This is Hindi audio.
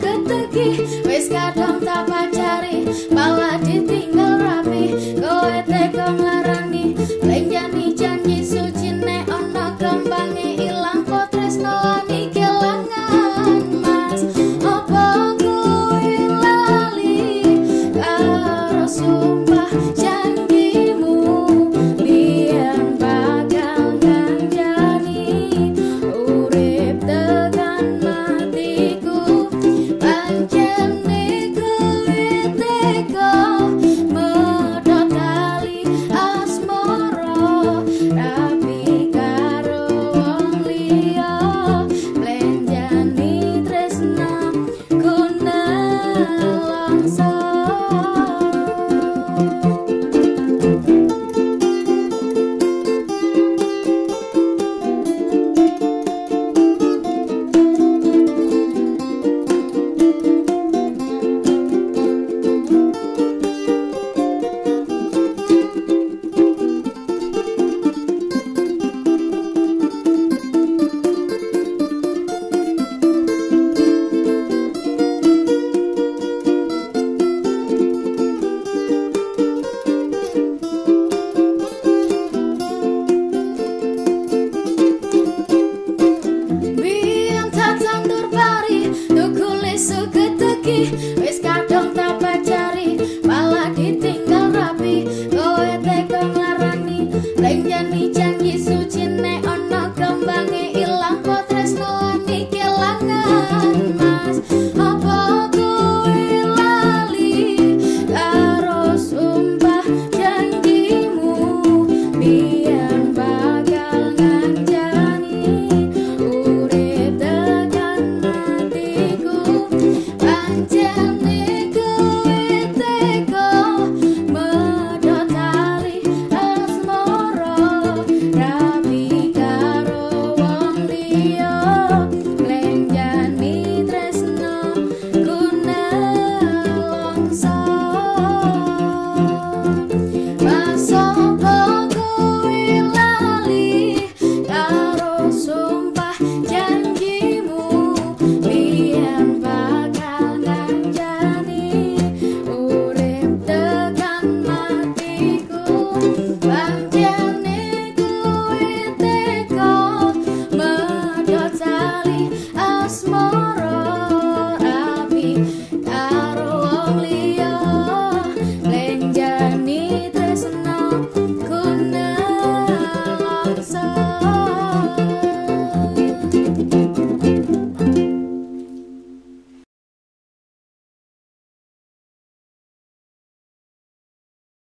Biar tak tandur pari